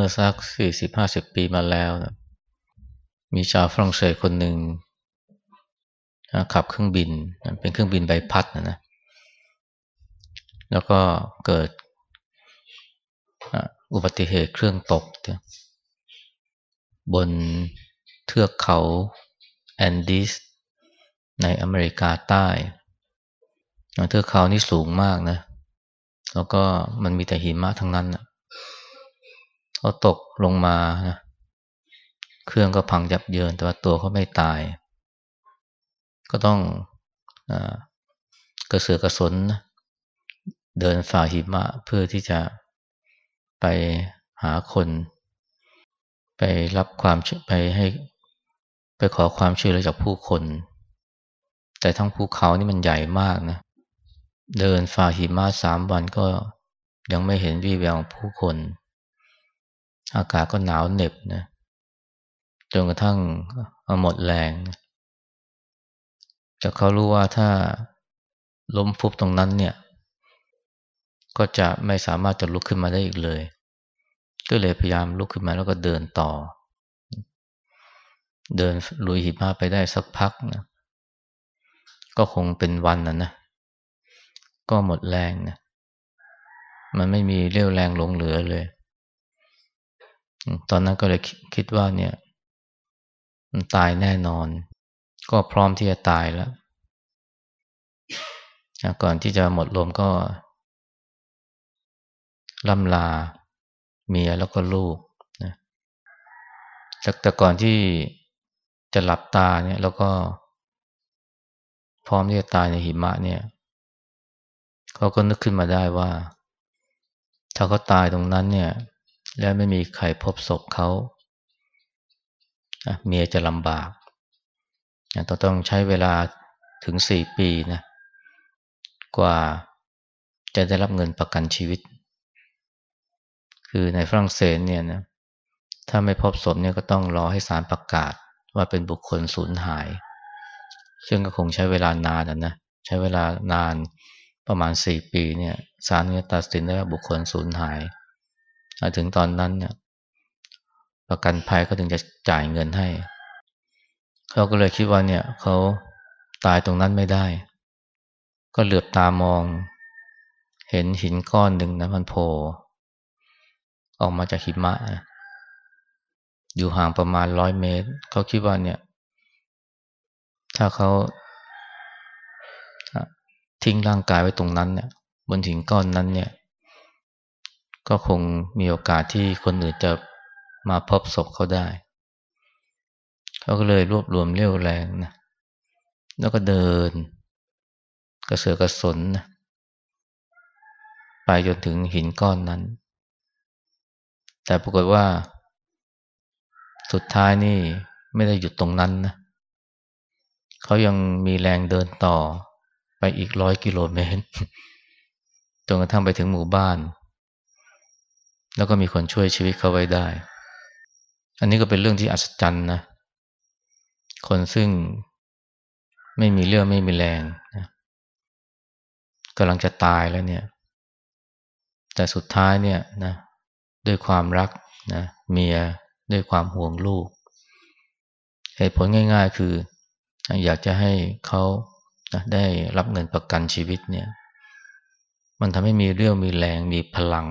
ื่อสักสี่สิบห้าสิบปีมาแล้วนะมีชาวฝรั่งเศสคนหนึ่งขับเครื่องบิน เป็นเครื่องบินใบพัดนะนะ แล้วก็เกิดอุบัติเหตุเครื่องตก บนเทือกเขาแอนดีสในอเมริกาใต้ เทือกเขานี่สูงมากนะ แล้วก็มันมีแต่หิมะทั้งนั้นนะ เขาตกลงมานะเครื่องก็พังยับเยิน แต่ว่าตัวเขาไม่ตาย ก็ต้องอกระเสือกระสนเดินฝ่าหิมะเพื่อที่จะไปหาคน ไปรับความไปให้ไปขอความช่วยเหลือจากผู้คน แต่ทั้งภูเขานี่มันใหญ่มากนะ เดินฝ่าหิมะสามวันก็ยังไม่เห็นวี่แววของผู้คน อากาศก็หนาวเหน็บนะจนกระทั่งหมดแรงแต่เขารู้ว่าถ้าล้มฟุบตรงนั้นเนี่ย ก็จะไม่สามารถจะลุกขึ้นมาได้อีกเลย ก็เลยพยายามลุกขึ้นมาแล้วก็เดินต่อ เดินลุยหิมะไปได้สักพักนะก็คงเป็นวันนะนะ ก็หมดแรงนะ มันไม่มีเรี่ยวแรงหลงเหลือเลย ตอนนั้นก็เลยคิดว่าเนี่ยตายแน่นอน ก็พร้อมที่จะตายแล้ว ก่อนที่จะหมดลมก็ล่ำลาเมียแล้วก็ลูกนะแต่ก่อนที่จะหลับตาเนี่ยแล้วก็ พร้อมที่จะตายในหิมะเนี่ยเขาก็นึกขึ้นมาได้ว่า ถ้าเขาตายตรงนั้นเนี่ย และไม่มีใครพบศพเขาเมียจะลำบากต้องต้องใช้เวลาถึงสี่ปีนะกว่าจะได้รับเงินประกันชีวิต คือในฝรั่งเศสเนี่ยนะถ้าไม่พบศพเนี่ยก็ต้องรอให้ศาลประกาศว่าเป็นบุคคลสูญหาย ซึ่งก็คงใช้เวลานานนะใช้เวลานานประมาณสี่ปีเนี่ยศาลเนี่ยตัดสินได้ว่าบุคคลสูญหาย ถึงตอนนั้นเนี่ยประกันภัยก็ถึงจะจ่ายเงินให้ เขาก็เลยคิดว่าเนี่ยเขาตายตรงนั้นไม่ได้ ก็เหลือบตามอง เห็นหินก้อนหนึ่งนะมันโผล่ออกมาจากหิมะ อยู่ห่างประมาณร้อยเมตร เขาคิดว่าเนี่ย ถ้าเขาทิ้งร่างกายไว้ตรงนั้นเนี่ยบนหินก้อนนั้นเนี่ย ก็คงมีโอกาสที่คนอื่นจะมาพบศพเขาได้ เขาก็เลยรวบรวมเรี่ยวแรงนะ แล้วก็เดิน กระเสือกระสนนะไปจนถึงหินก้อนนั้น แต่ปรากฏว่า สุดท้ายนี่ไม่ได้หยุดตรงนั้นนะ เขายังมีแรงเดินต่อไปอีกร้อยกิโลเมตร จนกระทั่งไปถึงหมู่บ้าน แล้วก็มีคนช่วยชีวิตเขาไว้ได้ อันนี้ก็เป็นเรื่องที่อัศจรรย์นะ คนซึ่งไม่มีเรื่องไม่มีแรงนะกำลังจะตายแล้วเนี่ย แต่สุดท้ายเนี่ยนะด้วยความรักนะเมียด้วยความห่วงลูก เหตุผลง่าย ๆ คือ อยากจะให้เขานะได้รับเงินประกันชีวิตเนี่ย มันทำให้มีเรี่ยวมีแรงมีพลัง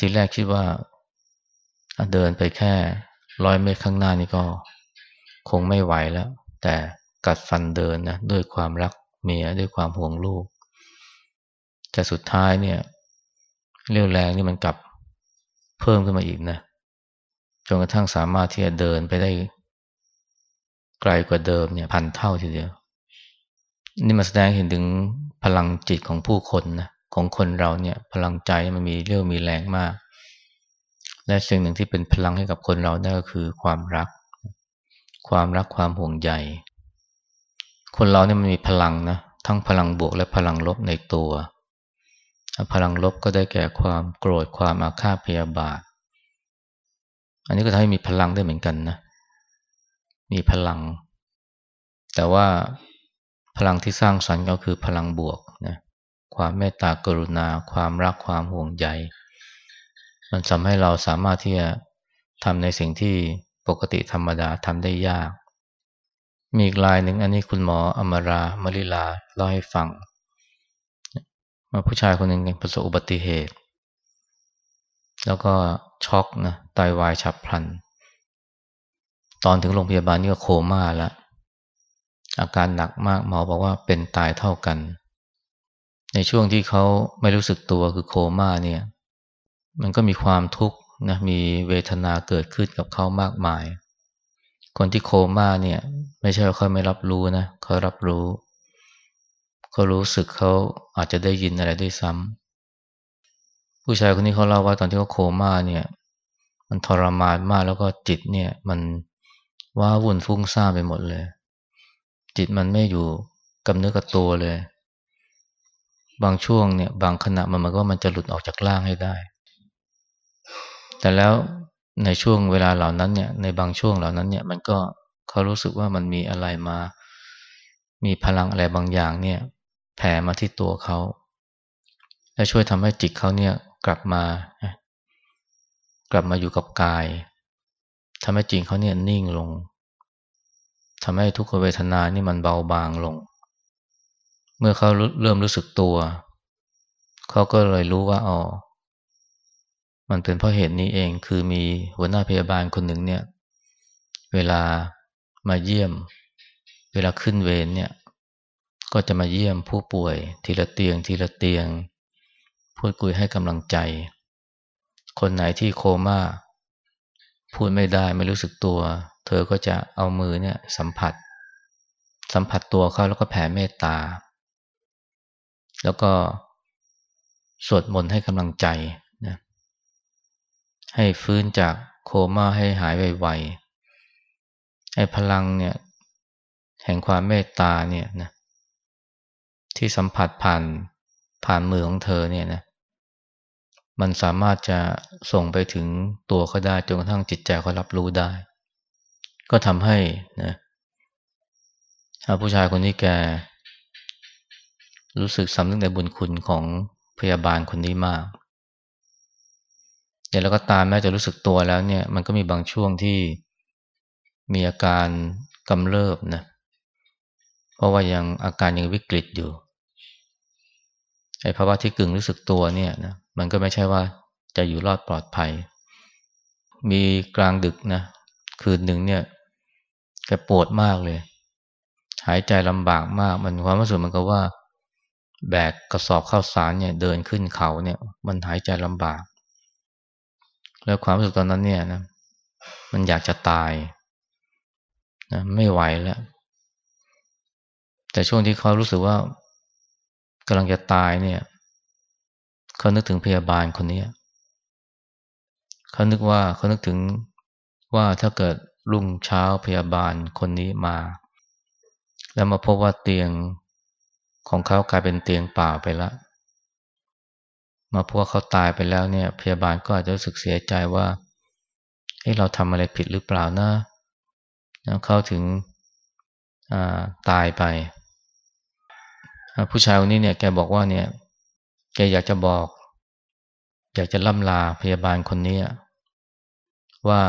ทีแรกคิดว่าเดินไปแค่ร้อยเมตรข้างหน้านี่ก็คงไม่ไหวแล้ว แต่กัดฟันเดินนะด้วยความรักเมียด้วยความห่วงลูก แต่สุดท้ายเนี่ย เรี่ยวแรงนี่มันกลับเพิ่มขึ้นมาอีกนะจนกระทั่งสามารถที่จะเดินไปได้ไกลกว่าเดิมเนี่ยพันเท่าทีเดียว นี่มาแสดงเห็นถึงพลังจิตของผู้คนนะ ของคนเราเนี่ยพลังใจมันมีเรี่ยวมีแรงมาก และสิ่งหนึ่งที่เป็นพลังให้กับคนเราได้ก็คือความรัก ความรักความห่วงใยคนเราเนี่ยมันมีพลังนะทั้งพลังบวกและพลังลบในตัว พลังลบก็ได้แก่ความโกรธความอาฆาตพยาบาท อันนี้ก็ทำให้มีพลังได้เหมือนกันนะ มีพลัง แต่ว่าพลังที่สร้างสรรค์ก็คือพลังบวก ความเมตตากรุณา ความรักความห่วงใยมันทำให้เราสามารถที่จะทำในสิ่งที่ปกติธรรมดาทำได้ยาก มีอีกลายหนึ่งอันนี้คุณหมออมรามลิลาเล่าให้ฟังมาผู้ชายคนหนึ่งประสบอุบัติเหตุ แล้วก็ช็อกนะไตาวายฉับพลัน ตอนถึงโรงพยาบาลนี่ก็โคม่าแล้วอาการหนักมากหมอบอกว่าเป็นตายเท่ากัน ในช่วงที่เขาไม่รู้สึกตัวคือโคม่าเนี่ย มันก็มีความทุกข์นะมีเวทนาเกิดขึ้นกับเขามากมาย คนที่โคม่าเนี่ย ไม่ใช่ว่าเขาไม่รับรู้นะเขารับรู้เขารู้สึกเขาอาจจะได้ยินอะไรด้วยซ้ำผู้ชายคนนี้เขาเล่าว่าตอนที่เขาโคม่าเนี่ย มันทรมานมากแล้วก็จิตเนี่ย มันว้าวุ่นฟุ้งซ่านไปหมดเลย จิตมันไม่อยู่กับเนื้อกับตัวเลย บางช่วงเนี่ยบางขณะมันมันก็มันจะหลุดออกจากร่างให้ได้ แต่แล้วในช่วงเวลาเหล่านั้นเนี่ยในบางช่วงเหล่านั้นเนี่ยมันก็เขารู้สึกว่ามันมีอะไรมา มีพลังอะไรบางอย่างเนี่ยแผ่มาที่ตัวเขา และช่วยทำให้จิตเขาเนี่ยกลับมากลับมาอยู่กับกายทำให้จิตเขาเนี่ยนิ่งลงทำให้ทุกขเวทนานี่มันเบาบางลง เมื่อเขาเริ่มรู้สึกตัว เขาก็เลยรู้ว่าอ๋อมันเป็นเพราะเหตุนี้เองคือมีหัวหน้าพยาบาลคนหนึ่งเนี่ย เวลามาเยี่ยม เวลาขึ้นเวรเนี่ย ก็จะมาเยี่ยมผู้ป่วย ทีละเตียง ทีละเตียง พูดคุยให้กำลังใจ คนไหนที่โคม่าพูดไม่ได้ไม่รู้สึกตัว เธอก็จะเอามือเนี่ยสัมผัส สัมผัสตัวเขาแล้วก็แผ่เมตตา แล้วก็สวดมนต์ให้กำลังใจนะให้ฟื้นจากโคม่าให้หายไวๆไอ้พลังเนี่ยแห่งความเมตตาเนี่ยนะที่สัมผัสผ่านผ่านมือของเธอเนี่ยนะมันสามารถจะส่งไปถึงตัวเขาได้จนกระทั่งจิตใจเขารับรู้ได้ ก็ทำให้นะผู้ชายคนนี้แก รู้สึกสำนึกในบุญคุณของพยาบาลคนนี้มากเนี่ยแล้วก็ตามแม้จะรู้สึกตัวแล้วเนี่ย มันก็มีบางช่วงที่มีอาการกำเริบนะเพราะว่ายังอาการยังวิกฤตอยู่ไอ้ภาวะที่กึ่งรู้สึกตัวเนี่ยนะมันก็ไม่ใช่ว่าจะอยู่รอดปลอดภัย มีกลางดึกนะคืนหนึ่งเนี่ยแกปวดมากเลย หายใจลำบากมาก มันความรู้สึกมันก็ว่า แบกกระสอบข้าวสารเนี่ยเดินขึ้นเขาเนี่ย มันหายใจลำบาก แล้วความรู้สึกตอนนั้นเนี่ยนะมันอยากจะตายนะไม่ไหวแล้ว แต่ช่วงที่เขารู้สึกว่ากำลังจะตายเนี่ยเขานึกถึงพยาบาลคนนี้เขานึกว่าเขานึกถึงว่าถ้าเกิดรุ่งเช้าพยาบาลคนนี้มา แล้วมาพบว่าเตียง ของเขากลายเป็นเตียงเปล่าไปแล้วมาพว่าเขาตายไปแล้วเนี่ย พยาบาลก็อาจจะรู้สึกเสียใจว่าเฮ้เราทำอะไรผิดหรือเปล่านะแล้วเขาถึงตายไปผู้ชายคนนี้เนี่ยแกบอกว่าเนี่ย แกอยากจะบอก อยากจะล่ำลาพยาบาลคนนี้ว่า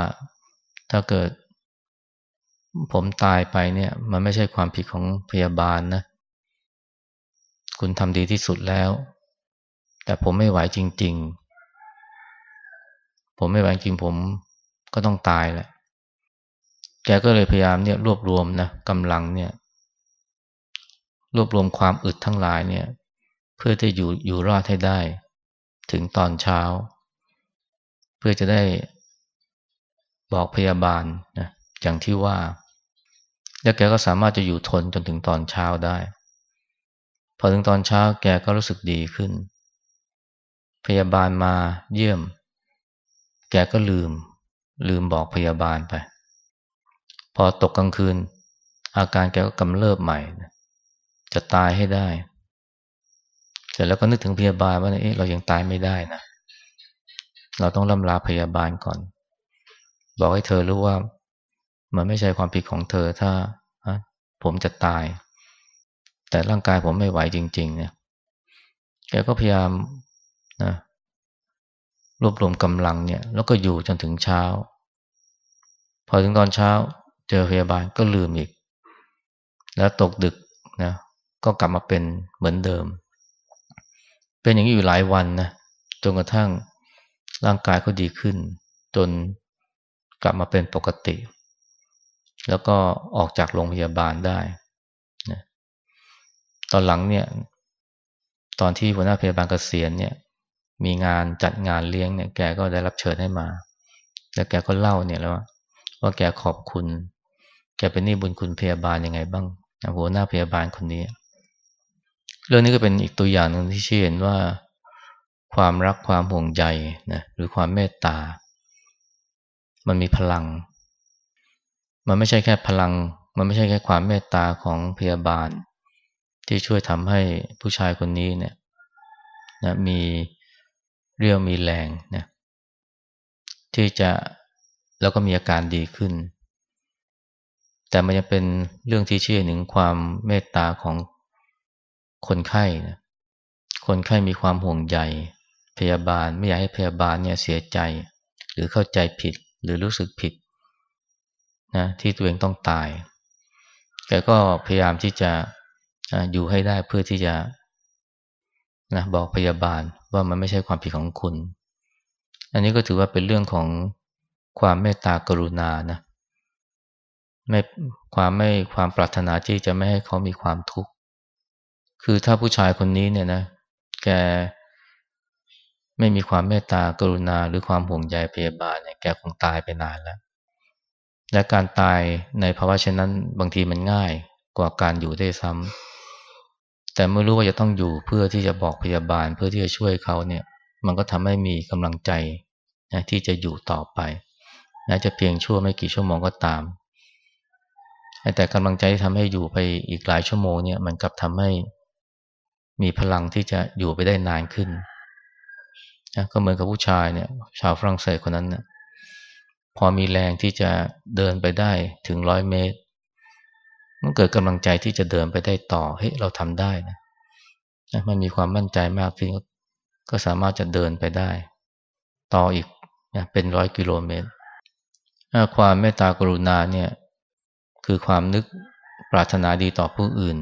ถ้าเกิดผมตายไปเนี่ย มันไม่ใช่ความผิดของพยาบาลนะ คุณทำดีที่สุดแล้ว แต่ผมไม่ไหวจริง ๆ ผมไม่ไหวจริงผมก็ต้องตายแหละแกก็เลยพยายามเนี่ยรวบรวมนะกำลังเนี่ย รวบรวมความอึดทั้งหลายเนี่ย เพื่อจะอยู่อยู่รอดให้ได้ ถึงตอนเช้า เพื่อจะได้บอกพยาบาลนะอย่างที่ว่า แล้วแกก็สามารถจะอยู่ทนจนถึงตอนเช้าได้ อถึงตอนเช้าแกก็รู้สึกดีขึ้น พยาบาลมาเยี่ยม แกก็ลืม ลืมบอกพยาบาลไป พอตกกลางคืน อาการแกก็กำเริบใหม่ จะตายให้ได้เสร็จแล้วก็นึกถึงพยาบาลว่าเอ๊ะเรายังตายไม่ได้นะ เราต้องล่ำลาพยาบาลก่อน บอกให้เธอรู้ว่า มันไม่ใช่ความผิดของเธอถ้าผมจะตาย แต่ร่างกายผมไม่ไหวจริงๆเนี่ยแกก็พยายามนะรวบรวมกำลังเนี่ย แล้วก็อยู่จนถึงเช้า พอถึงตอนเช้า เจอพยาบาลก็ลืมอีก แล้วตกดึกนะก็กลับมาเป็นเหมือนเดิม เป็นอย่างนี้อยู่หลายวันนะจนกระทั่งร่างกายก็ดีขึ้น จนกลับมาเป็นปกติ แล้วก็ออกจากโรงพยาบาลได้ ตอนหลังเนี่ยตอนที่หัวหน้าพยาบาลเกษียณเนี่ย มีงานจัดงานเลี้ยงเนี่ย แกก็ได้รับเชิญให้มา แล้วแกก็เล่าเนี่ยแล้วว่าว่าแกขอบคุณ แกเป็นนี่บุญคุณพยาบาลยังไงบ้างหัวหน้าพยาบาลคนนี้ เรื่องนี้ก็เป็นอีกตัวอย่างหนึ่งที่ชี้เห็นว่า ความรักความห่วงใยนะหรือความเมตตา มันมีพลัง มันไม่ใช่แค่พลัง มันไม่ใช่แค่ความเมตตาของพยาบาล ที่ช่วยทำให้ผู้ชายคนนี้เนี่ยนะมีเรี่ยวมีแรงนะที่จะแล้วก็มีอาการดีขึ้น แต่มันยังเป็นเรื่องที่เชี้ถึงความเมตตาของคนไข้นะคนไข้มีความห่วงใยพยาบาลไม่อยากให้พยาบาลเนี่ยเสียใจ หรือเข้าใจผิดหรือรู้สึกผิดนะที่ตัวเองต้องตายแกก็พยายามที่จะ อยู่ให้ได้เพื่อที่จะนะบอกพยาบาลว่ามันไม่ใช่ความผิดของคุณ อันนี้ก็ถือว่าเป็นเรื่องของความเมตตากรุณานะไม่ความไม่ความปรารถนาที่จะไม่ให้เขามีความทุกข์ คือถ้าผู้ชายคนนี้เนี่ยนะ แกไม่มีความเมตตากรุณาหรือความห่วงใยพยาบาลเนี่ยแกคงตายไปนานแล้ว และการตายในภาวะเช่นนั้นบางทีมันง่ายกว่าการอยู่ได้ซ้ำ แต่เมื่อรู้ว่าจะต้องอยู่เพื่อที่จะบอกพยาบาลเพื่อที่จะช่วยเขาเนี่ย มันก็ทำให้มีกำลังใจนะที่จะอยู่ต่อไปแม้จะเพียงชั่วไม่กี่ชั่วโมงก็ตาม แต่กำลังใจที่ทำให้อยู่ไปอีกหลายชั่วโมงเนี่ยมันกลับทำให้มีพลังที่จะอยู่ไปได้นานขึ้นนะก็เหมือนกับผู้ชายเนี่ย ชาวฝรั่งเศสคนนั้นนะพอมีแรงที่จะเดินไปได้ถึงร้อยเมตร มันเกิดกำลังใจที่จะเดินไปได้ต่อเฮ้ยเราทำได้นะมันมีความมั่นใจมากขึ้นก็สามารถจะเดินไปได้ ต่ออีกนะเป็นร้อยกิโลเมตร ความเมตตากรุณาเนี่ยคือความนึกปรารถนาดีต่อผู้อื่น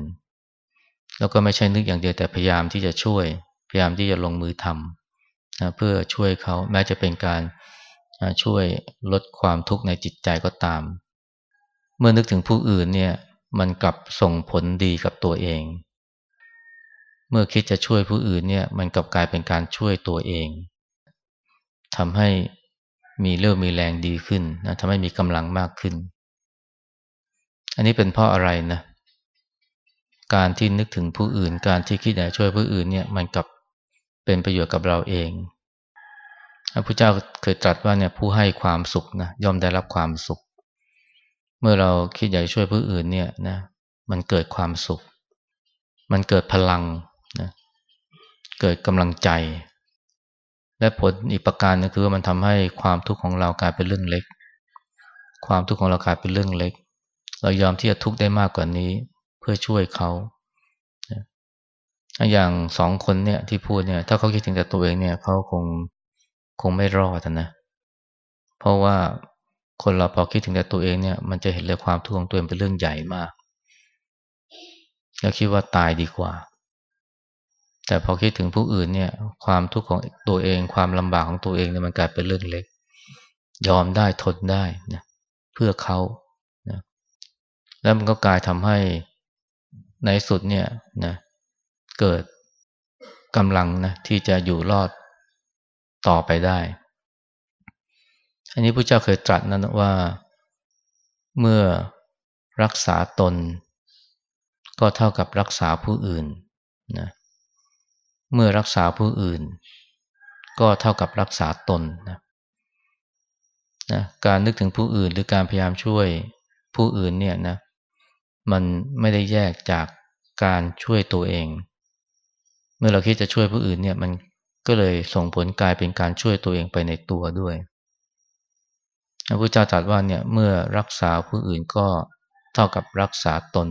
แล้วก็ไม่ใช่นึกอย่างเดียวแต่พยายามที่จะช่วย พยายามที่จะลงมือทำนะเพื่อช่วยเขาแม้จะเป็นการช่วยลดความทุกข์ในจิตใจก็ตาม เมื่อนึกถึงผู้อื่นเนี่ย มันกลับส่งผลดีกับตัวเอง เมื่อคิดจะช่วยผู้อื่นเนี่ยมันกลับกลายเป็นการช่วยตัวเองทำให้มีเรื่องมีแรงดีขึ้นนะทำให้มีกำลังมากขึ้น อันนี้เป็นเพราะอะไรนะการที่นึกถึงผู้อื่น การที่คิดอยากช่วยผู้อื่นเนี่ยมันกลับเป็นประโยชน์กับเราเองพระพุทธเจ้าเคยตรัสว่าเนี่ยผู้ให้ความสุขนะย่อมได้รับความสุข เมื่อเราคิดอยากช่วยผู้อื่นเนี่ยนะมันเกิดความสุข มันเกิดพลังนะเกิดกำลังใจ และผลอีกประการนึงคือว่ามันทำให้ความทุกข์ของเรากลายเป็นเรื่องเล็ก ความทุกข์ของเรากลายเป็นเรื่องเล็ก เรายอมที่จะทุกข์ได้มากกว่านี้เพื่อช่วยเขาอย่างสองคนเนี่ยที่พูดเนี่ยถ้าเขาคิดถึงแต่ตัวเองเนี่ยเขาคงคงไม่รอดนะ เพราะว่า คนเราพอคิดถึงแต่ตัวเองเนี่ย มันจะเห็นเลยความทุกข์ของตัวเองเป็นเรื่องใหญ่มาก แล้วคิดว่าตายดีกว่า แต่พอคิดถึงผู้อื่นเนี่ย ความทุกข์ของตัวเอง ความลำบากของตัวเองเนี่ยมันกลายเป็นเรื่องเล็ก ยอมได้ทนได้นะเพื่อเขานะแล้วมันก็กลายทำให้ในสุดเนี่ยนะเกิดกำลังนะที่จะอยู่รอดต่อไปได้ อันนี้พระเจ้าเคยตรัสนะว่าเมื่อรักษาตน ก็เท่ากับรักษาผู้อื่นนะเมื่อรักษาผู้อื่น ก็เท่ากับรักษาตนนะนะการนึกถึงผู้อื่นหรือการพยายามช่วยผู้อื่นเนี่ยนะมันไม่ได้แยกจากการช่วยตัวเอง เมื่อเราคิดจะช่วยผู้อื่นเนี่ยมันก็เลยส่งผลกลายเป็นการช่วยตัวเองไปในตัวด้วย พระพุทธเจ้าตรัสว่าเนี่ยเมื่อรักษาผู้อื่นก็เท่ากับรักษาตน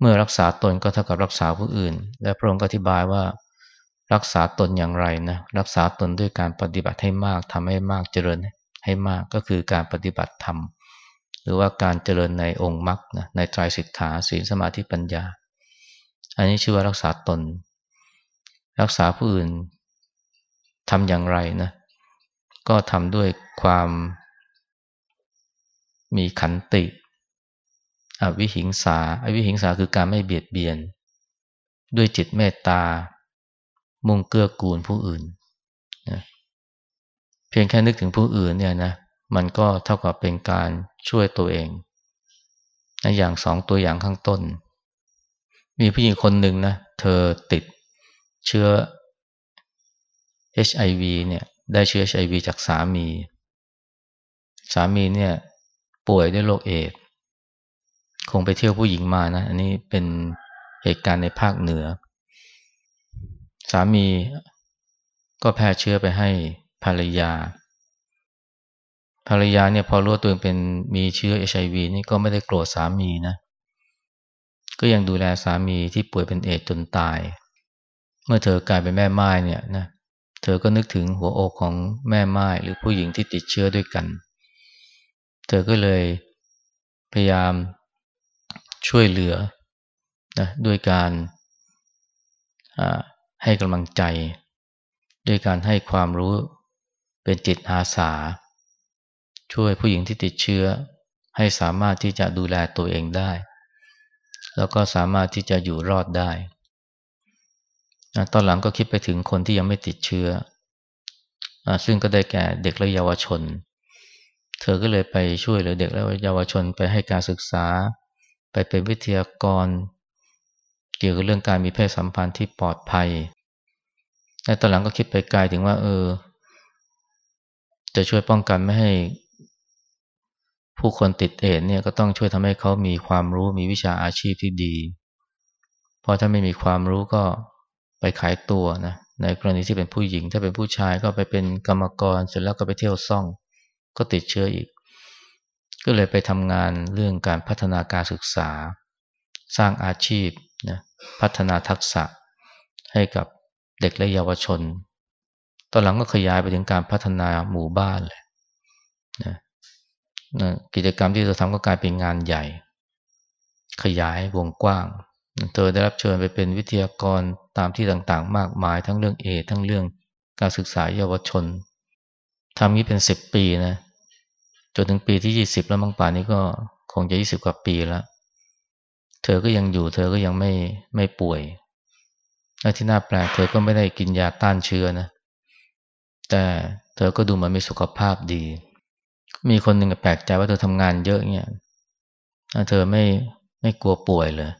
เมื่อรักษาตนก็เท่ากับรักษาผู้อื่น และพระองค์ก็อธิบายว่า รักษาตนอย่างไรนะรักษาตนด้วยการปฏิบัติให้มากทำให้มากเจริญให้มากก็คือการปฏิบัติธรรมหรือว่าการเจริญในองค์มรรคนะในไตรสิกขาศีลสมาธิปัญญา อันนี้ชื่อว่ารักษาตน รักษาผู้อื่นทำอย่างไรนะ ก็ทำด้วยความมีขันติ อวิหิงสาอวิหิงสาคือการไม่เบียดเบียน ด้วยจิตเมตตา มุ่งเกื้อกูลผู้อื่นนะเพียงแค่นึกถึงผู้อื่นเนี่ยนะมันก็เท่ากับเป็นการช่วยตัวเองนะอย่างสองตัวอย่างข้างต้น มีผู้หญิงคนหนึ่งนะเธอติดเชื้อ HIV เนี่ย ได้เชื้อ HIV จากสามี สามีเนี่ย ป่วยด้วยโรคเอดคงไปเที่ยวผู้หญิงมานะ อันนี้เป็นเหตุการณ์ในภาคเหนือ สามีก็แพร่เชื้อไปให้ภรรยา ภรรยาเนี่ยพอรู้ตัวเองเป็นมีเชื้อ HIV นี่ก็ไม่ได้โกรธสามีนะ ก็ยังดูแลสามีที่ป่วยเป็นเอดจนตาย เมื่อเธอกลายเป็นแม่ไม้เนี่ยนะ เธอก็นึกถึงหัวอกของแม่ไม้หรือผู้หญิงที่ติดเชื้อด้วยกัน เธอก็เลยพยายามช่วยเหลือนะด้วยการให้กำลังใจ ด้วยการให้ความรู้เป็นจิตอาสา ช่วยผู้หญิงที่ติดเชื้อ ให้สามารถที่จะดูแลตัวเองได้ แล้วก็สามารถที่จะอยู่รอดได้ ตอนหลังก็คิดไปถึงคนที่ยังไม่ติดเชื้ออซึ่งก็ได้แก่เด็กและเยาวชน เธอก็เลยไปช่วยเหลือเด็กและเยาวชนไปให้การศึกษา ไปเป็นวิทยากร เกี่ยวกับเรื่องการมีเพศสัมพันธ์ที่ปลอดภัยและตอนหลังก็คิดไปไกลถึงว่า เออ จะช่วยป้องกันไม่ให้ ผู้คนติดเอดเนี่ยก็ต้องช่วยทำให้เขามีความรู้มีวิชาอาชีพที่ดี เพราะถ้าไม่มีความรู้ก็ ไปขายตัวนะในกรณีที่เป็นผู้หญิง ถ้าเป็นผู้ชายก็ไปเป็นกรรมกรเสร็จแล้วก็ไปเที่ยวซ่อง ก็ติดเชื้ออีก ก็เลยไปทำงานเรื่องการพัฒนาการศึกษา สร้างอาชีพนะพัฒนาทักษะให้กับเด็กและเยาวชน ตอนหลังก็ขยายไปถึงการพัฒนาหมู่บ้านเลยนะนะกิจกรรมที่เราทำก็กลายเป็นงานใหญ่ ขยายวงกว้าง เธอได้รับเชิญไปเป็นวิทยากรตามที่ต่างๆ มากมายทั้งเรื่องเอทั้งเรื่องการศึกษาเยาวชนทำนี้เป็นสิบปีนะจนถึงปีที่ยี่สิบแล้วมังป่านนี้ก็คงจะยี่สิบกว่าปีแล้ว เธอก็ยังอยู่ เธอก็ยังไม่ไม่ป่วยและที่น่าแปลกเธอก็ไม่ได้กินยาต้านเชื้อนะ แต่เธอก็ดูเหมือนมีสุขภาพดี มีคนหนึ่งแปลกใจว่าเธอทำงานเยอะเนี่ยเธอไม่ไม่กลัวป่วยเลย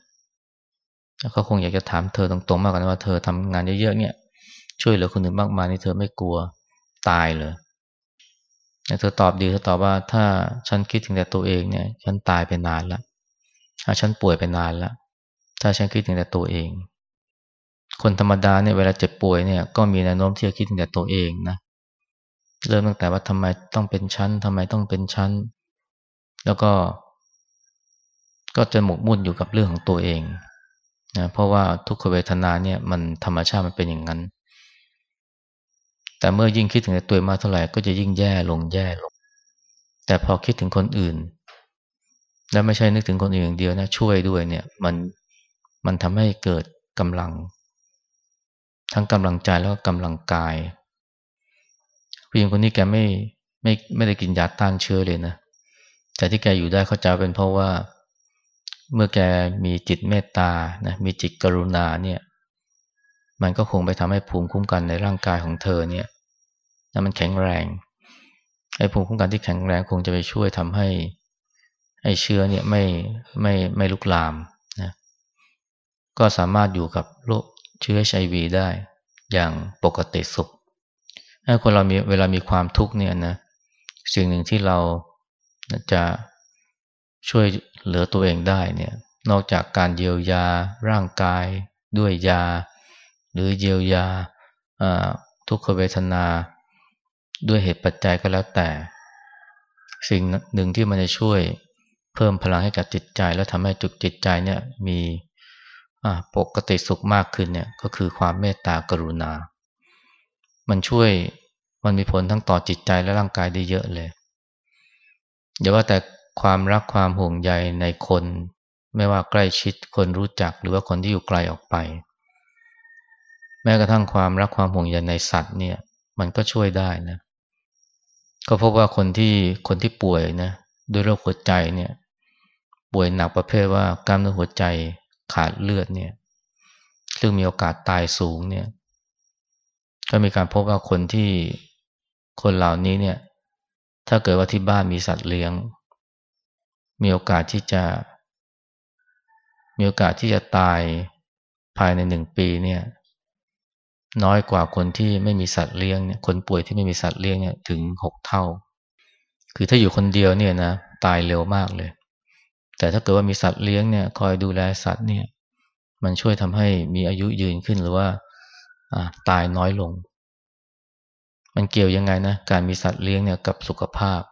เขาคงอยากจะถามเธอตรงๆมากกว่าว่าเธอทำงานเยอะๆเนี่ย ช่วยเหลือคนอื่นมากมายนี่เธอไม่กลัวตายเลยเธอตอบดีเธอตอบว่าถ้าฉันคิดถึงแต่ตัวเองเนี่ย ฉันตายไปนานแล้วฉันป่วยไปนานล้วถ้าฉันคิดถึงแต่ตัวเอง คนธรรมดาเนี่ยเวลาเจ็บป่วยเนี่ยก็มีแนวโน้มที่จะคิดถึงแต่ตัวเองนะเริ่มตั้งแต่ว่าทำไมต้องเป็นชั้นทำไมต้องเป็นชั้น แล้วก็ ก็จะหมกมุ่นอยู่กับเรื่องของตัวเอง นะเพราะว่าทุกขเวทนาเนี่ยมันธรรมชาติมันเป็นอย่างนั้น แต่เมื่อยิ่งคิดถึงตัวมากเท่าไหร่ก็จะยิ่งแย่ลงแย่ลง แต่พอคิดถึงคนอื่น แล้วไม่ใช่นึกถึงคนอื่นอย่างเดียวนะช่วยด้วยเนี่ยมันมันทำให้เกิดกำลัง ทั้งกำลังใจแล้วก็กำลังกายผู้หญิงคนนี้แกไม่ไม่ไม่ได้กินยาต้านเชื้อเลยนะแต่ที่แกอยู่ได้เขาจะเป็นเพราะว่า เมื่อแกมีจิตเมตตานะมีจิตกรุณาเนี่ย มันก็คงไปทำให้ภูมิคุ้มกันในร่างกายของเธอเนี่ยนะมันแข็งแรงไอ้ภูมิคุ้มกันที่แข็งแรงคงจะไปช่วยทำให้ไอ้เชื้อเนี่ยไม่ไม่ไม่ลุกลามนะก็สามารถอยู่กับโรคเชื้อไอวีได้อย่างปกติสุขให้คนเรามีเวลามีความทุกข์เนี่ยนะสิ่งหนึ่งที่เราจะ ช่วยเหลือตัวเองได้เนี่ยนอกจากการเยียวยาร่างกายด้วยยา หรือเยียวยาทุกขเวทนาด้วยเหตุปัจจัยก็แล้วแต่ สิ่งหนึ่งที่มันจะช่วยเพิ่มพลังให้กับจิตใจ แล้วทำให้จุกจิตใจเนี่ยมีปกติสุขมากขึ้นเนี่ยก็คือความเมตตากรุณา มันช่วยมันมีผลทั้งต่อจิตใจและร่างกายได้เยอะเลยอย่าว่าแต่ ความรักความห่วงใยในคน ไม่ว่าใกล้ชิดคนรู้จักหรือว่าคนที่อยู่ไกลออกไป แม้กระทั่งความรักความห่วงใยในสัตว์เนี่ยมันก็ช่วยได้นะก็พบว่าคนที่คนที่ป่วยนะด้วยโรคหัวใจเนี่ยป่วยหนักประเภทว่ากล้ามเนื้อหัวใจขาดเลือดเนี่ยซึ่งมีโอกาสตายสูงเนี่ยก็มีการพบว่าคนที่คนเหล่านี้เนี่ยถ้าเกิดว่าที่บ้านมีสัตว์เลี้ยง มีโอกาสที่จะ มีโอกาสที่จะตายภายในหนึ่งปีเนี่ย น้อยกว่าคนที่ไม่มีสัตว์เลี้ยงเนี่ยคนป่วยที่ไม่มีสัตว์เลี้ยงเนี่ยถึงหกเท่า คือถ้าอยู่คนเดียวเนี่ยนะตายเร็วมากเลย แต่ถ้าเกิดว่ามีสัตว์เลี้ยงเนี่ยคอยดูแลสัตว์เนี่ย มันช่วยทำให้มีอายุยืนขึ้นหรือว่าตายน้อยลง มันเกี่ยวยังไงนะ การมีสัตว์เลี้ยงเนี่ยกับสุขภาพ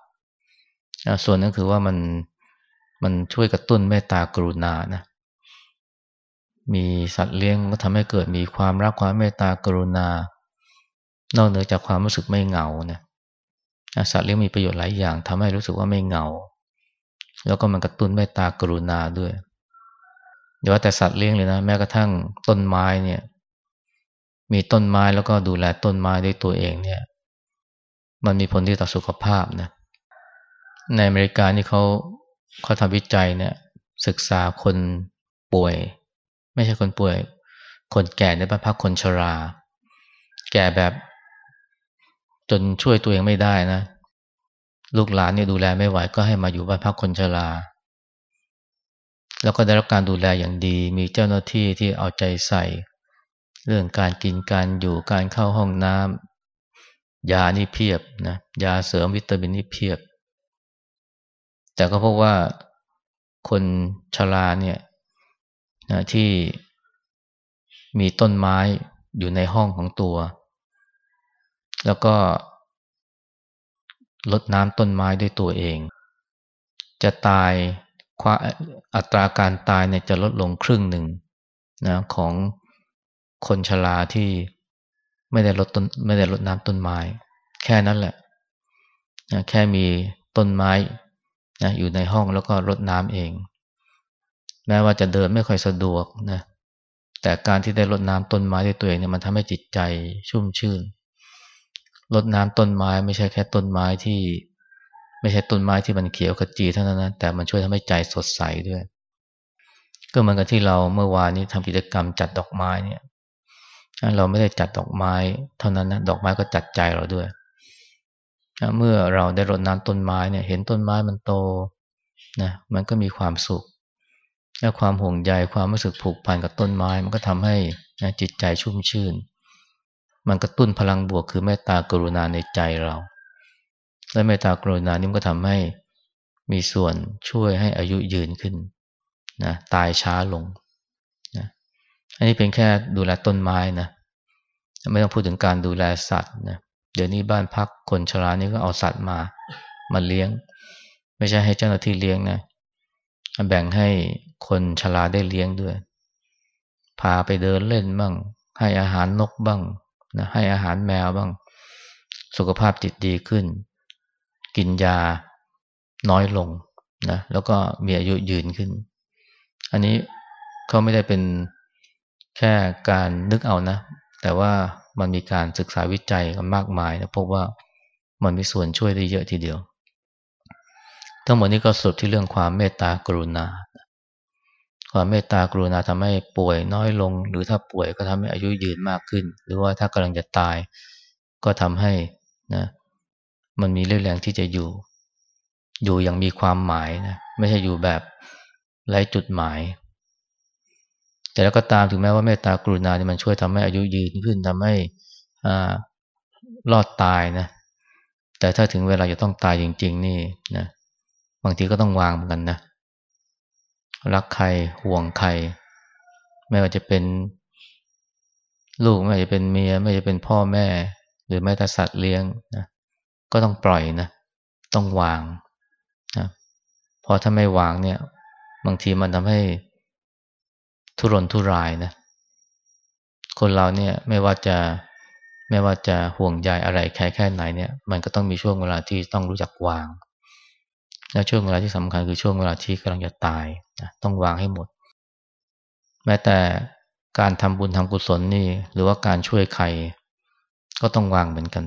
ส่วนนั้นคือว่ามัน มันช่วยกระตุ้นเมตตากรุณานะมีสัตว์เลี้ยงก็ทำให้เกิดมีความรักความเมตตากรุณา นอกเหนือจากความรู้สึกไม่เหงานะสัตว์เลี้ยงมีประโยชน์หลายอย่างทำให้รู้สึกว่าไม่เหงา แล้วก็มันกระตุ้นเมตตากรุณาด้วยเดี๋ยวแต่สัตว์เลี้ยงเลยนะแม้กระทั่งต้นไม้เนี่ย มีต้นไม้แล้วก็ดูแลต้นไม้ด้วยตัวเองเนี่ย มันมีผลดีต่อสุขภาพนะในอเมริกานี่เขา เขาทำวิจัยเนี่ยศึกษาคนป่วย ไม่ใช่คนป่วย คนแก่ในบ้านพักคนชรา แก่แบบจนช่วยตัวเองไม่ได้นะ ลูกหลานเนี่ยดูแลไม่ไหวก็ให้มาอยู่บ้านพักคนชรา แล้วก็ได้รับการดูแลอย่างดี มีเจ้าหน้าที่ที่เอาใจใส่ เรื่องการกินการอยู่การเข้าห้องน้ำยานี่เพียบนะยาเสริมวิตามินนี่เพียบ แต่ก็พบว่าคนชราเนี่ยนะที่มีต้นไม้อยู่ในห้องของตัว แล้วก็ลดน้ำต้นไม้ด้วยตัวเอง จะตายอัตราการตายเนี่ยจะลดลงครึ่งหนึ่งนะของคนชราที่ไม่ได้ลดต้นไม่ได้ลดน้ำต้นไม้ แค่นั้นแหละนะแค่มีต้นไม้ นะอยู่ในห้องแล้วก็รดน้ำเอง แม้ว่าจะเดินไม่ค่อยสะดวกนะแต่การที่ได้รดน้ำต้นไม้ด้วยตัวเองเนี่ยมันทำให้จิตใจชุ่มชื่นรดน้ำต้นไม้ไม่ใช่แค่ต้นไม้ที่ ไม่ใช่ต้นไม้ที่มันเขียวขจีเท่านั้นนะแต่มันช่วยทำให้ใจสดใสด้วย ก็เหมือนกับที่เราเมื่อวานนี้ทำกิจกรรมจัดดอกไม้เนี่ยเราไม่ได้จัดดอกไม้ เท่านั้นนะดอกไม้ก็จัดใจเราด้วย เมื่อเราได้รดน้ำต้นไม้เนี่ย เห็นต้นไม้มันโตนะมันก็มีความสุข และความห่วงใยความรู้สึกผูกพันกับต้นไม้ มันก็ทำให้นะจิตใจชุ่มชื่น มันกระตุ้นพลังบวกคือเมตตากรุณาในใจเรา และเมตตากรุณานี่ก็ทำให้มีส่วนช่วยให้อายุยืนขึ้นนะตายช้าลงนะอันนี้เป็นแค่ดูแลต้นไม้นะ ไม่ต้องพูดถึงการดูแลสัตว์นะ เดี๋ยวนี้บ้านพักคนชรานี่ก็เอาสัตว์มามาเลี้ยง ไม่ใช่ให้เจ้าหน้าที่เลี้ยงนะแบ่งให้คนชราได้เลี้ยงด้วย พาไปเดินเล่นบ้าง ให้อาหารนกบ้างนะให้อาหารแมวบ้าง สุขภาพจิตดีขึ้น กินยาน้อยลงนะแล้วก็มีอายุยืนขึ้น อันนี้เขาไม่ได้เป็นแค่การนึกเอานะ แต่ว่า มันมีการศึกษาวิจัยกันมากมายนะพบว่ามันมีส่วนช่วยได้เยอะทีเดียว ทั้งหมดนี้ก็สรุปที่เรื่องความเมตตากรุณา ความเมตตากรุณาทำให้ป่วยน้อยลง หรือถ้าป่วยก็ทำให้อายุยืนมากขึ้น หรือว่าถ้ากำลังจะตายก็ทำให้นะมันมีเรื่องแรงที่จะอยู่ อยู่อย่างมีความหมายนะไม่ใช่อยู่แบบไร้จุดหมาย แต่แล้วก็ตามถึงแม้ว่าเมตตากรุณาเนี่ยมันช่วยทำให้อายุยืนขึ้นทำให้อ่ารอดตายนะ แต่ถ้าถึงเวลาจะต้องตายจริง ๆ นี่นะบางทีก็ต้องวางเหมือนกันนะรักใครห่วงใคร ไม่ว่าจะเป็นลูกไม่ว่าจะเป็นเมีย ไม่ว่าจะเป็นพ่อแม่ หรือแม้แต่สัตว์เลี้ยงนะก็ต้องปล่อยนะ ต้องวางนะพอถ้าไม่วางเนี่ย บางทีมันทำให้ ทุรนทุรายนะ คนเราเนี่ยไม่ว่าจะไม่ว่าจะห่วงใยอะไรแค่แค่ไหนเนี่ย มันก็ต้องมีช่วงเวลาที่ต้องรู้จักวาง และช่วงเวลาที่สำคัญคือช่วงเวลาที่กำลังจะตายนะต้องวางให้หมด แม้แต่การทำบุญทำกุศลนี่ หรือว่าการช่วยใคร ก็ต้องวางเหมือนกัน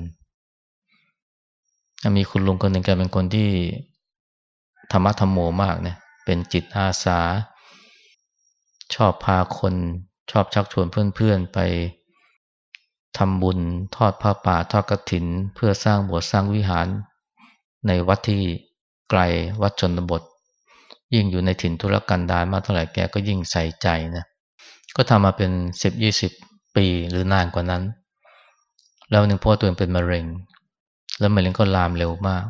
มีคุณลุงคนหนึ่งแกเป็นคนที่ธรรมะธรรมโมมากเนี่ยเป็นจิตอาสา ชอบพาคนชอบชักชวนเพื่อนๆไปทำบุญทอดผ้าป่าทอดกระถิน เพื่อสร้างโบสถ์สร้างวิหาร ในวัดที่ไกลวัดชนบท ยิ่งอยู่ในถิ่นธุรกันดารมากเท่าไหร่แกก็ยิ่งใส่ใจนะก็ทำมาเป็นสิบยี่สิบปีหรือนานกว่านั้น แล้วหนึ่งพ่อตัวเองเป็นมะเร็ง แล้วมะเร็งก็ลามเร็วมาก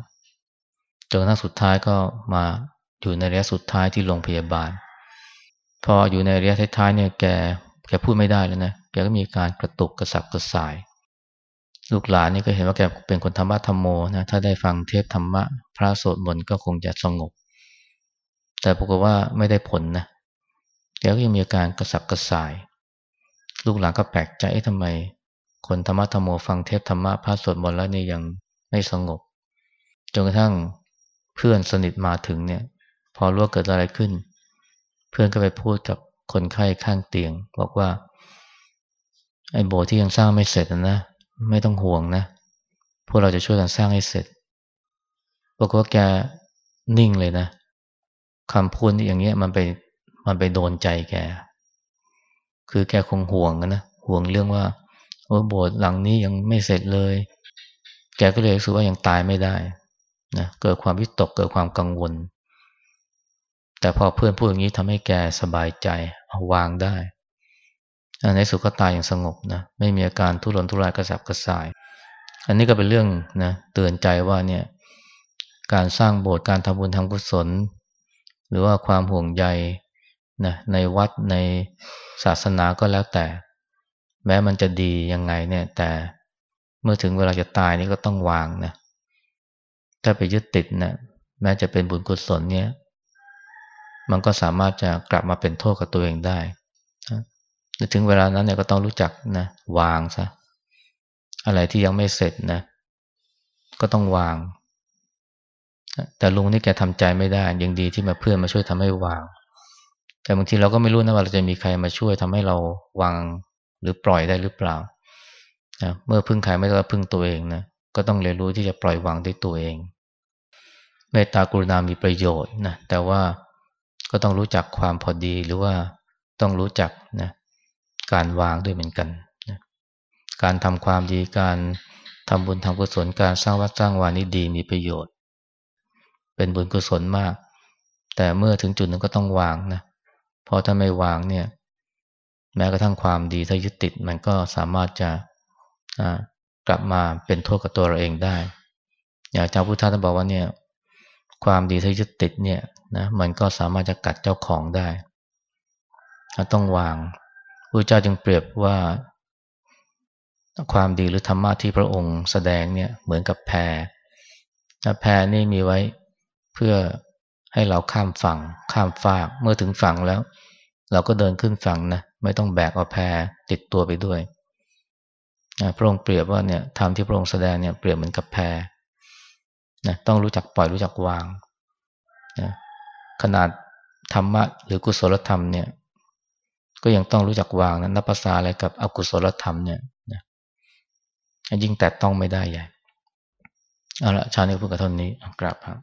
จนกระทั่งสุดท้ายก็มาอยู่ในระยะสุดท้ายที่โรงพยาบาล พออยู่ในระยะท้ายๆเนี่ยแกแกพูดไม่ได้แล้วนะแกก็มีการกระตุกกระสับกระส่าย ลูกหลานนี่ก็เห็นว่าแกเป็นคนธรรมะธรรมโมนะถ้าได้ฟังเทศธรรมะพระสวดมนต์ก็คงจะสงบ แต่ปรากฏว่าไม่ได้ผลนะแกก็ยังมีอาการกระสับกระส่าย ลูกหลานก็แปลกใจทำไม คนธรรมะธรรมโมฟังเทศธรรมะพระสวดมนต์แล้วนี่ยังไม่สงบจนกระทั่งเพื่อนสนิทมาถึงเนี่ย พอรู้ว่าเกิดอะไรขึ้น เพื่อนก็ไปพูดกับคนไข้ข้างเตียง บอกว่า ไอ้โบสถ์ที่ยังสร้างไม่เสร็จนะ ไม่ต้องห่วงนะ พวกเราจะช่วยกันสร้างให้เสร็จบอกว่าแกนิ่งเลยนะคำพูดอย่างเงี้ยมันไปมันไปโดนใจแก คือแกคงห่วงนะ ห่วงเรื่องว่าโอ้โบสถ์หลังนี้ยังไม่เสร็จเลย แกก็เลยรู้สึกว่ายังตายไม่ได้นะเกิดความวิตกเกิดความกังวล แต่พอเพื่อนพูดอย่างนี้ทำให้แกสบายใจเอาวางได้ในสุขก็ตายอย่างสงบนะไม่มีอาการทุรนทุรายกระสับกระส่าย อันนี้ก็เป็นเรื่องนะเตือนใจว่าเนี่ยการสร้างโบสถ์การทำบุญทำกุศล หรือว่าความห่วงใยนะในวัดในศาสนาก็แล้วแต่ แม้มันจะดียังไงเนี่ย แต่เมื่อถึงเวลาจะตายนี่ก็ต้องวางนะถ้าไปยึดติดนะแม้จะเป็นบุญกุศลเนี่ย มันก็สามารถจะกลับมาเป็นโทษกับตัวเองได้ถึงเวลานั้นเนี่ยก็ต้องรู้จักนะวางซะอะไรที่ยังไม่เสร็จนะ ก็ต้องวาง แต่ลุงนี่แกทำใจไม่ได้ยังดีที่มาเพื่อนมาช่วยทำให้วาง แต่บางทีเราก็ไม่รู้นะว่าเราจะมีใครมาช่วยทำให้เราวางหรือปล่อยได้หรือเปล่านะเมื่อพึ่งใครไม่ต้องพึ่งตัวเองนะก็ต้องเรียนรู้ที่จะปล่อยวางด้วยตัวเองเมตตากรุณามีประโยชน์นะแต่ว่า ก็ต้องรู้จักความพอดีหรือว่าต้องรู้จักนะการวางด้วยเหมือนกันนะการทำความดีการทำบุญทำกุศลการสร้างวัดสร้างวานี่ดีมีประโยชน์ เป็นบุญกุศลมาก แต่เมื่อถึงจุดนึงก็ต้องวางนะเพราะถ้าไม่วางเนี่ย แม้กระทั่งความดีถ้ายึดติดมันก็สามารถจะกลับมาเป็นโทษกับตัวเราเองได้ อย่างเจ้าพุทธทาสบอกว่าเนี่ย ความดีถ้ายึดติดเนี่ยนะมันก็สามารถจะกัดเจ้าของได้ต้องวางพระเจ้าจึงเปรียบว่าความดีหรือธรรมะที่พระองค์แสดงเนี่ยเหมือนกับแพแพนี่มีไว้เพื่อให้เราข้ามฝั่ง ข้ามฟากเมื่อถึงฝั่งแล้ว เราก็เดินขึ้นฝั่งนะไม่ต้องแบกเอาแพติดตัวไปด้วยพระองค์เปรียบว่าเนี่ยธรรมที่พระองค์แสดงเนี่ยเปรียบเหมือนกับแพ นะต้องรู้จักปล่อยรู้จักวางนะขนาดธรรมะหรือกุศลธรรมเนี่ย ก็ยังต้องรู้จักวางนะนับภาษาอะไรกับอกุศลธรรมเนี่ยนะยิ่งแตะต้องไม่ได้ใหญ่เอาละชาเนี้พูดกับท่านนี้กราบครับ